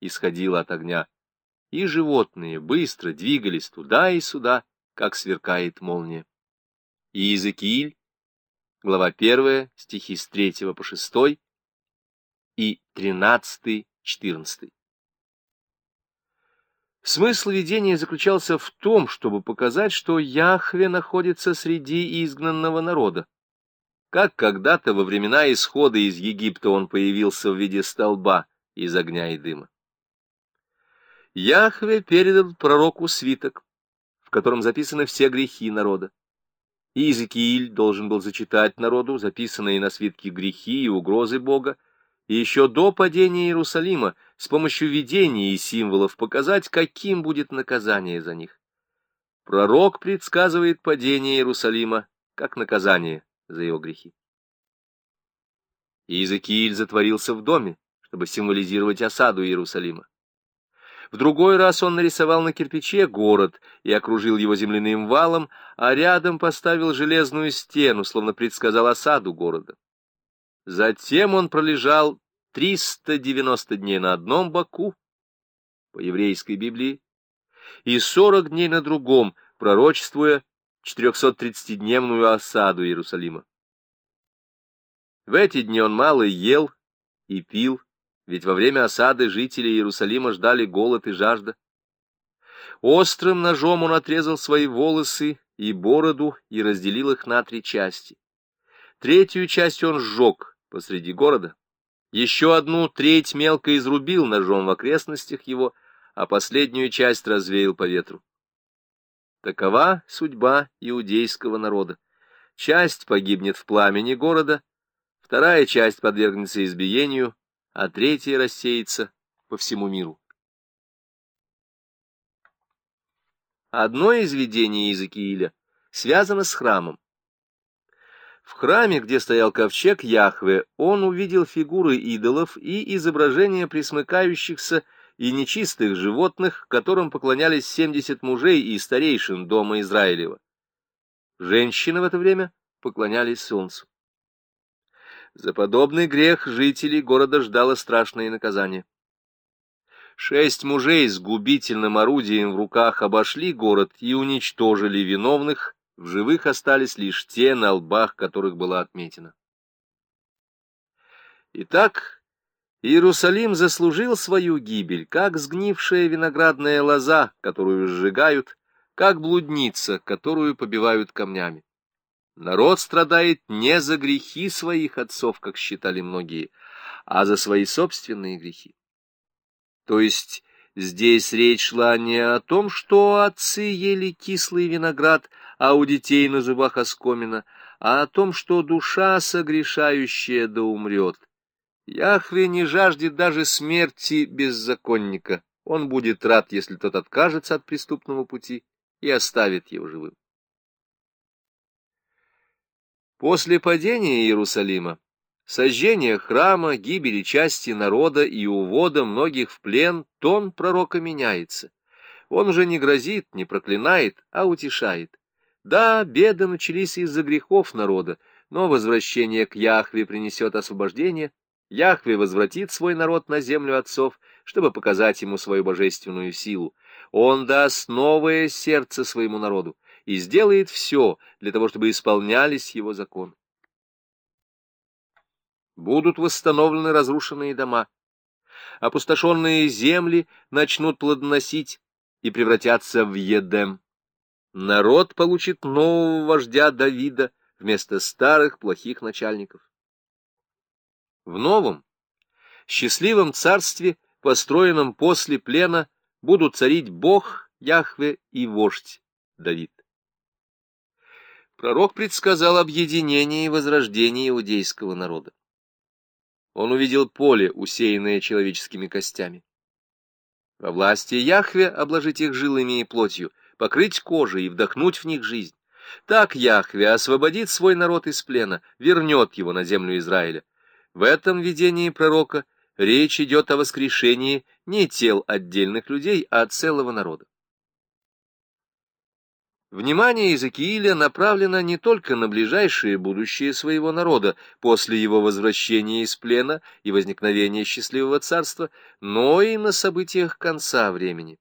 исходило от огня, и животные быстро двигались туда и сюда, как сверкает молния. И Иезекииль, глава 1, стихи с 3 по 6 и 13-14. Смысл видения заключался в том, чтобы показать, что Яхве находится среди изгнанного народа. Как когда-то во времена исхода из Египта он появился в виде столба из огня и дыма. Яхве передал пророку свиток, в котором записаны все грехи народа. Иезекииль должен был зачитать народу записанные на свитке грехи и угрозы Бога, и еще до падения Иерусалима с помощью видений и символов показать, каким будет наказание за них. Пророк предсказывает падение Иерусалима как наказание за его грехи. Иезекииль затворился в доме, чтобы символизировать осаду Иерусалима. В другой раз он нарисовал на кирпиче город и окружил его земляным валом, а рядом поставил железную стену, словно предсказал осаду города. Затем он пролежал 390 дней на одном боку, по еврейской Библии, и 40 дней на другом, пророчествуя 430-дневную осаду Иерусалима. В эти дни он мало ел и пил, ведь во время осады жители Иерусалима ждали голод и жажда. Острым ножом он отрезал свои волосы и бороду и разделил их на три части. Третью часть он сжег посреди города, еще одну треть мелко изрубил ножом в окрестностях его, а последнюю часть развеял по ветру. Такова судьба иудейского народа. Часть погибнет в пламени города, вторая часть подвергнется избиению, а третья рассеется по всему миру. Одно из видений Иезекииля связано с храмом. В храме, где стоял ковчег Яхве, он увидел фигуры идолов и изображения присмыкающихся и нечистых животных, которым поклонялись семьдесят мужей и старейшин дома Израилева. Женщины в это время поклонялись солнцу. За подобный грех жителей города ждало страшное наказание. Шесть мужей с губительным орудием в руках обошли город и уничтожили виновных, в живых остались лишь те, на лбах которых была отметина. Итак, Иерусалим заслужил свою гибель, как сгнившая виноградная лоза, которую сжигают, как блудница, которую побивают камнями. Народ страдает не за грехи своих отцов, как считали многие, а за свои собственные грехи. То есть здесь речь шла не о том, что отцы ели кислый виноград, а у детей на зубах оскомина, а о том, что душа согрешающая да умрет. Яхве не жаждет даже смерти беззаконника. Он будет рад, если тот откажется от преступного пути и оставит его живым. После падения Иерусалима, сожжения храма, гибели части народа и увода многих в плен, тон пророка меняется. Он уже не грозит, не проклинает, а утешает. Да, беды начались из-за грехов народа, но возвращение к Яхве принесет освобождение. Яхве возвратит свой народ на землю отцов, чтобы показать ему свою божественную силу. Он даст новое сердце своему народу и сделает все для того, чтобы исполнялись его законы. Будут восстановлены разрушенные дома, опустошенные земли начнут плодоносить и превратятся в Едем. Народ получит нового вождя Давида вместо старых плохих начальников. В новом, счастливом царстве, построенном после плена, будут царить Бог, Яхве и вождь Давид. Пророк предсказал объединение и возрождение иудейского народа. Он увидел поле, усеянное человеческими костями. Во власти Яхве обложить их жилами и плотью, покрыть кожей и вдохнуть в них жизнь. Так Яхве освободит свой народ из плена, вернет его на землю Израиля. В этом видении пророка речь идет о воскрешении не тел отдельных людей, а целого народа. Внимание Иезекииля направлено не только на ближайшее будущее своего народа после его возвращения из плена и возникновения счастливого царства, но и на событиях конца времени.